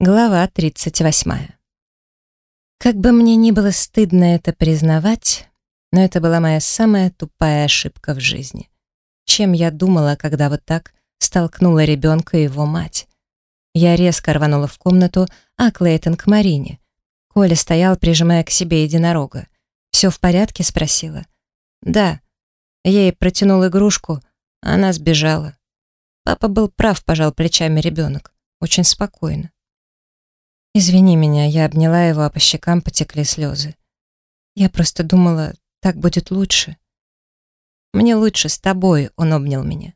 Глава 38. Как бы мне ни было стыдно это признавать, но это была моя самая тупая ошибка в жизни. Чем я думала, когда вот так столкнула ребенка и его мать? Я резко рванула в комнату, а Клейтон к Марине. Коля стоял, прижимая к себе единорога. «Все в порядке?» — спросила. «Да». Ей протянул игрушку, она сбежала. Папа был прав, пожал плечами ребенок. Очень спокойно. «Извини меня», я обняла его, а по щекам потекли слезы. «Я просто думала, так будет лучше». «Мне лучше с тобой», — он обнял меня.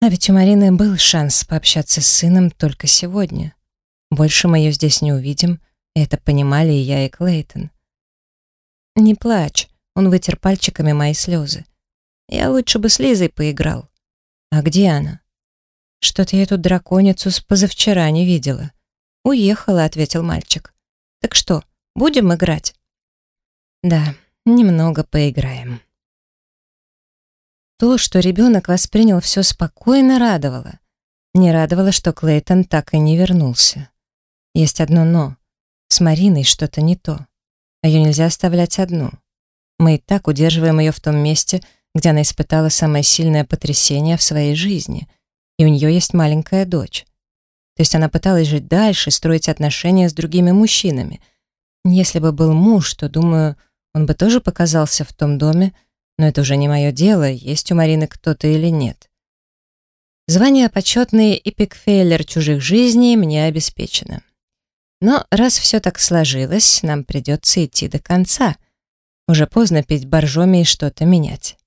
А ведь у Марины был шанс пообщаться с сыном только сегодня. Больше мы ее здесь не увидим, и это понимали и я, и Клейтон. «Не плачь», — он вытер пальчиками мои слезы. «Я лучше бы с Лизой поиграл». «А где она?» «Что-то я эту драконицу с позавчера не видела». «Уехала», — ответил мальчик. «Так что, будем играть?» «Да, немного поиграем». То, что ребенок воспринял все спокойно, радовало. Не радовало, что Клейтон так и не вернулся. Есть одно «но». С Мариной что-то не то. Ее нельзя оставлять одну. Мы и так удерживаем ее в том месте, где она испытала самое сильное потрясение в своей жизни, и у нее есть маленькая дочь. То есть она пыталась жить дальше, строить отношения с другими мужчинами. Если бы был муж, то, думаю, он бы тоже показался в том доме, но это уже не мое дело, есть у Марины кто-то или нет. Звание почетный эпикфейлер чужих жизней мне обеспечено. Но раз все так сложилось, нам придется идти до конца. Уже поздно пить боржоми и что-то менять.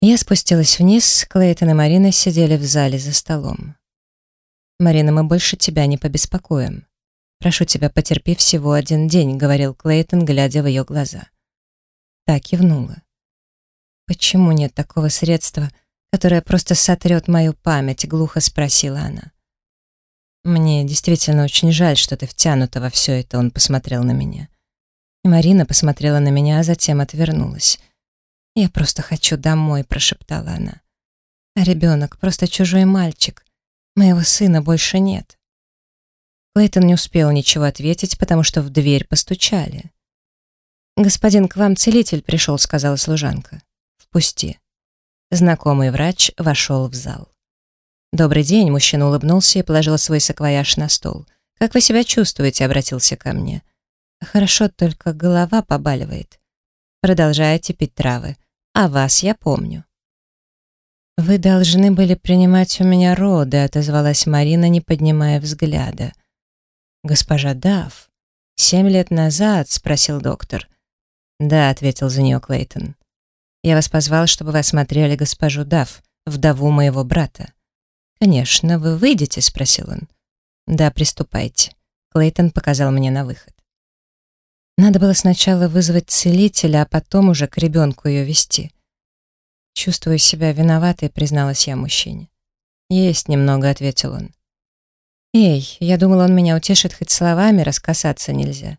Я спустилась вниз, Клейтон и Марина сидели в зале за столом. «Марина, мы больше тебя не побеспокоим. Прошу тебя, потерпи всего один день», — говорил Клейтон, глядя в ее глаза. Так кивнула. «Почему нет такого средства, которое просто сотрет мою память?» — глухо спросила она. «Мне действительно очень жаль, что ты втянута во все это», — он посмотрел на меня. И Марина посмотрела на меня, а затем отвернулась. «Я просто хочу домой», — прошептала она. «А ребенок просто чужой мальчик. Моего сына больше нет. Клейтон не успел ничего ответить, потому что в дверь постучали. «Господин, к вам целитель пришел», — сказала служанка. «Впусти». Знакомый врач вошел в зал. «Добрый день», — мужчина улыбнулся и положил свой саквояж на стол. «Как вы себя чувствуете?» — обратился ко мне. «Хорошо, только голова побаливает. Продолжайте пить травы. А вас я помню». «Вы должны были принимать у меня роды», — отозвалась Марина, не поднимая взгляда. «Госпожа Дафф, семь лет назад?» — спросил доктор. «Да», — ответил за нее Клейтон. «Я вас позвал, чтобы вы осмотрели госпожу Дафф, вдову моего брата». «Конечно, вы выйдете?» — спросил он. «Да, приступайте». Клейтон показал мне на выход. Надо было сначала вызвать целителя, а потом уже к ребенку ее вести. Чувствую себя виноватой, призналась я мужчине. Есть немного, ответил он. Эй, я думала, он меня утешит хоть словами, раскасаться нельзя.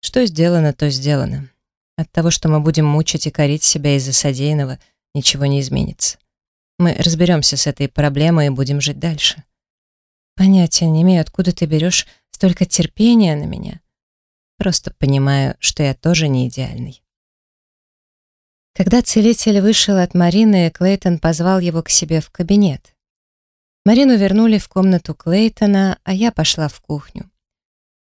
Что сделано, то сделано. От того, что мы будем мучить и корить себя из-за содеянного, ничего не изменится. Мы разберемся с этой проблемой и будем жить дальше. Понятия не имею, откуда ты берешь столько терпения на меня. Просто понимаю, что я тоже не идеальный. Когда целитель вышел от Марины, Клейтон позвал его к себе в кабинет. Марину вернули в комнату Клейтона, а я пошла в кухню.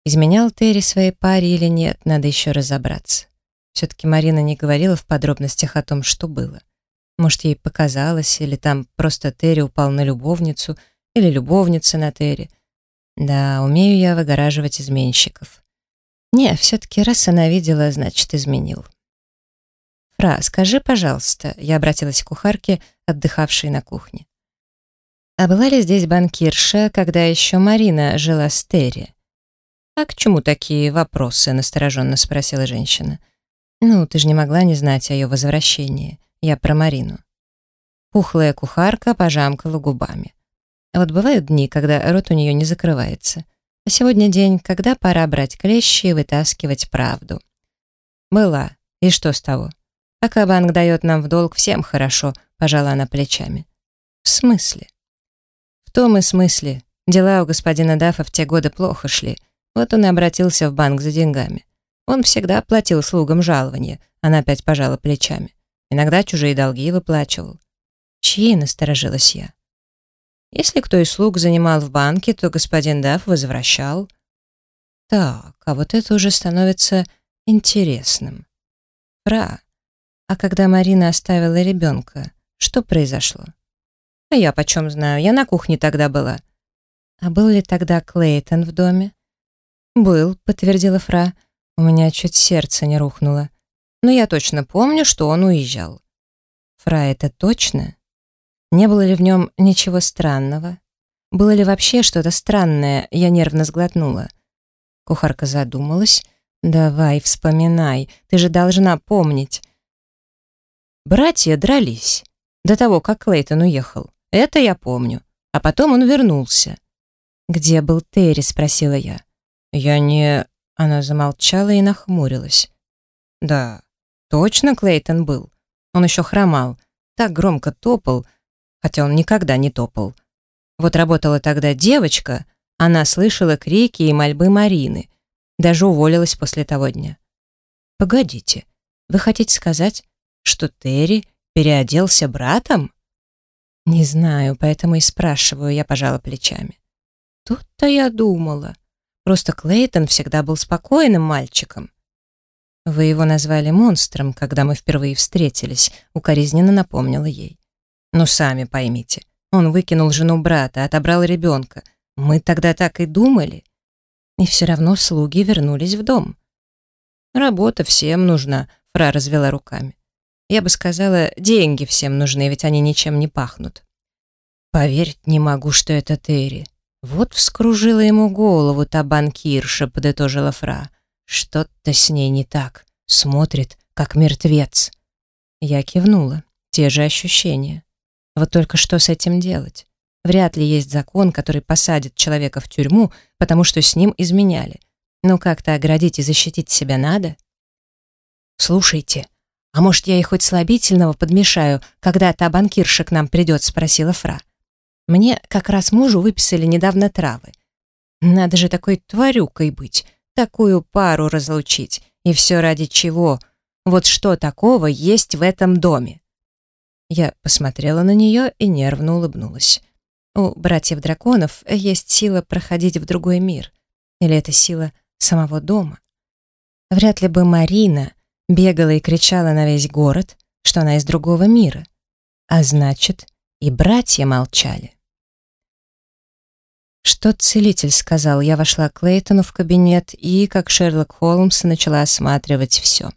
Изменял Терри своей паре или нет, надо еще разобраться. Все-таки Марина не говорила в подробностях о том, что было. Может, ей показалось, или там просто Терри упал на любовницу, или любовница на Терри. Да, умею я выгораживать изменщиков. Не, все-таки раз она видела, значит, изменил. «Фра, скажи, пожалуйста», — я обратилась к кухарке, отдыхавшей на кухне. «А была ли здесь банкирша, когда еще Марина жила с Терри?» «А к чему такие вопросы?» — настороженно спросила женщина. «Ну, ты же не могла не знать о ее возвращении. Я про Марину». Пухлая кухарка пожамкала губами. А вот бывают дни, когда рот у нее не закрывается. А сегодня день, когда пора брать клещи и вытаскивать правду. Была. И что с того? Пока банк дает нам в долг, всем хорошо, пожала она плечами. В смысле? В том и смысле. Дела у господина Дафа в те годы плохо шли. Вот он и обратился в банк за деньгами. Он всегда платил слугам жалование. Она опять пожала плечами. Иногда чужие долги выплачивал. Чьи, насторожилась я. Если кто из слуг занимал в банке, то господин Даф возвращал. Так, а вот это уже становится интересным. Фра, а когда Марина оставила ребенка, что произошло? А я почем знаю, я на кухне тогда была. А был ли тогда Клейтон в доме? Был, подтвердила Фра. У меня чуть сердце не рухнуло. Но я точно помню, что он уезжал. Фра, это точно? Не было ли в нем ничего странного? Было ли вообще что-то странное? Я нервно сглотнула. Кухарка задумалась. «Давай, вспоминай, ты же должна помнить». Братья дрались до того, как Клейтон уехал. Это я помню. А потом он вернулся. «Где был Терри?» — спросила я. «Я не...» — она замолчала и нахмурилась. «Да, точно Клейтон был. Он еще хромал, так громко топал, хотя он никогда не топал. Вот работала тогда девочка, она слышала крики и мольбы Марины, даже уволилась после того дня. Погодите, вы хотите сказать, что Терри переоделся братом? Не знаю, поэтому и спрашиваю, я пожала плечами. Тут-то я думала. Просто Клейтон всегда был спокойным мальчиком. Вы его назвали монстром, когда мы впервые встретились, укоризненно напомнила ей. Ну, сами поймите. Он выкинул жену брата, отобрал ребенка. Мы тогда так и думали. И все равно слуги вернулись в дом. Работа всем нужна, Фра развела руками. Я бы сказала, деньги всем нужны, ведь они ничем не пахнут. Поверить не могу, что это Терри. Вот вскружила ему голову та банкирша, подытожила Фра. Что-то с ней не так. Смотрит, как мертвец. Я кивнула. Те же ощущения. Вот только что с этим делать? Вряд ли есть закон, который посадит человека в тюрьму, потому что с ним изменяли. Но как-то оградить и защитить себя надо. «Слушайте, а может, я ей хоть слабительного подмешаю, когда та банкирша к нам придет?» — спросила Фра. «Мне как раз мужу выписали недавно травы. Надо же такой тварюкой быть, такую пару разлучить. И все ради чего? Вот что такого есть в этом доме?» Я посмотрела на нее и нервно улыбнулась. У братьев-драконов есть сила проходить в другой мир. Или это сила самого дома? Вряд ли бы Марина бегала и кричала на весь город, что она из другого мира. А значит, и братья молчали. Что целитель сказал? Я вошла к Клейтону в кабинет и, как Шерлок Холмс, начала осматривать все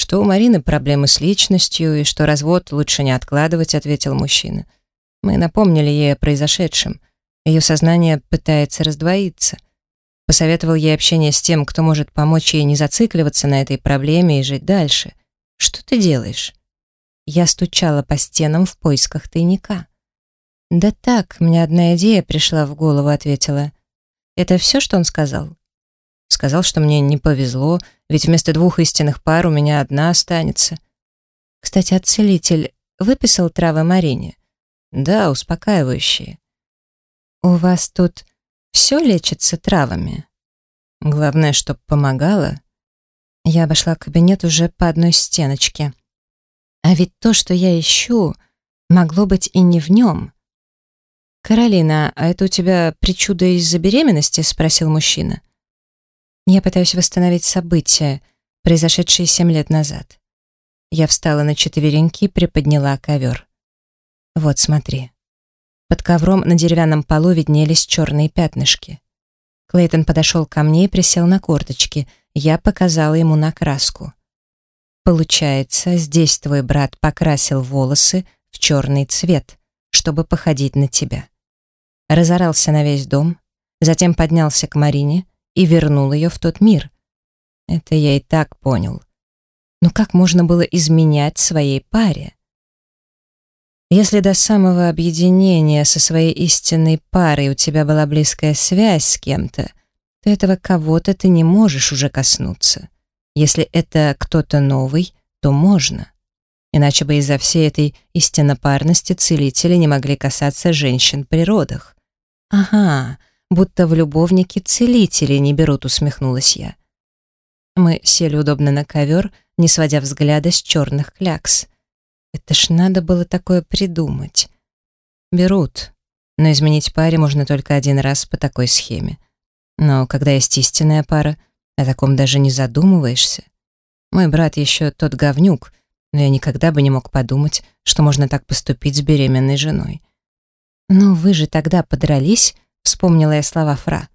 что у Марины проблемы с личностью и что развод лучше не откладывать, ответил мужчина. Мы напомнили ей о произошедшем. Ее сознание пытается раздвоиться. Посоветовал ей общение с тем, кто может помочь ей не зацикливаться на этой проблеме и жить дальше. Что ты делаешь? Я стучала по стенам в поисках тайника. «Да так, мне одна идея пришла в голову», — ответила. «Это все, что он сказал?» Сказал, что мне не повезло, ведь вместо двух истинных пар у меня одна останется. Кстати, отцелитель выписал травы Марине? Да, успокаивающие. У вас тут все лечится травами? Главное, чтоб помогало. Я обошла кабинет уже по одной стеночке. А ведь то, что я ищу, могло быть и не в нем. «Каролина, а это у тебя причуда из-за беременности?» — спросил мужчина. Я пытаюсь восстановить события, произошедшие семь лет назад. Я встала на четвереньки и приподняла ковер. Вот, смотри. Под ковром на деревянном полу виднелись черные пятнышки. Клейтон подошел ко мне и присел на корточки. Я показала ему на краску. Получается, здесь твой брат покрасил волосы в черный цвет, чтобы походить на тебя. Разорался на весь дом, затем поднялся к Марине, и вернул ее в тот мир. Это я и так понял. Но как можно было изменять своей паре? Если до самого объединения со своей истинной парой у тебя была близкая связь с кем-то, то этого кого-то ты не можешь уже коснуться. Если это кто-то новый, то можно. Иначе бы из-за всей этой истиннопарности целители не могли касаться женщин при родах. Ага, будто в любовники целители не берут, усмехнулась я. Мы сели удобно на ковер, не сводя взгляда с черных клякс. Это ж надо было такое придумать. Берут, но изменить паре можно только один раз по такой схеме. Но когда есть истинная пара, о таком даже не задумываешься. Мой брат еще тот говнюк, но я никогда бы не мог подумать, что можно так поступить с беременной женой. «Но вы же тогда подрались», — вспомнила я слова Фра.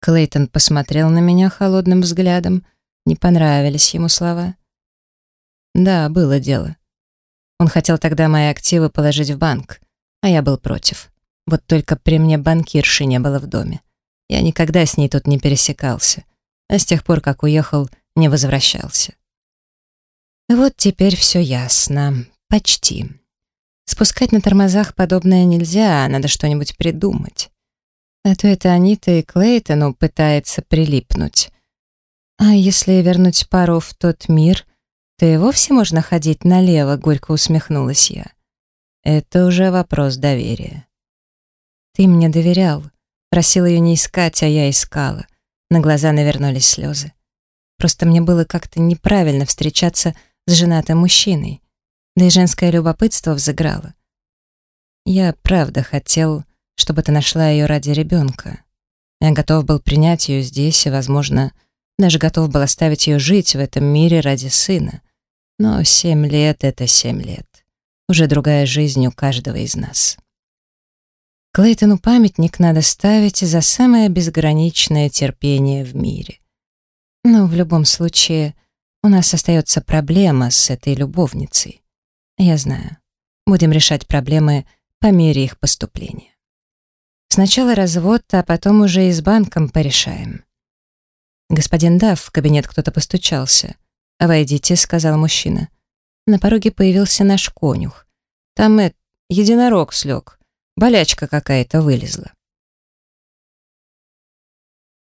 Клейтон посмотрел на меня холодным взглядом. Не понравились ему слова. Да, было дело. Он хотел тогда мои активы положить в банк, а я был против. Вот только при мне банкирши не было в доме. Я никогда с ней тут не пересекался, а с тех пор, как уехал, не возвращался. Вот теперь все ясно. Почти. Спускать на тормозах подобное нельзя, надо что-нибудь придумать. А то это Анита и Клейтону пытается прилипнуть. А если вернуть пару в тот мир, то и вовсе можно ходить налево, горько усмехнулась я. Это уже вопрос доверия. Ты мне доверял. Просил ее не искать, а я искала. На глаза навернулись слезы. Просто мне было как-то неправильно встречаться с женатым мужчиной. Да и женское любопытство взыграло. Я правда хотел, чтобы ты нашла ее ради ребенка. Я готов был принять ее здесь и, возможно, даже готов был оставить ее жить в этом мире ради сына. Но семь лет — это семь лет. Уже другая жизнь у каждого из нас. Клейтону памятник надо ставить за самое безграничное терпение в мире. Но в любом случае у нас остается проблема с этой любовницей. Я знаю. Будем решать проблемы по мере их поступления. Сначала развод, а потом уже и с банком порешаем. Господин Дав, в кабинет кто-то постучался. «Войдите», — сказал мужчина. На пороге появился наш конюх. Там, э, единорог слег. Болячка какая-то вылезла.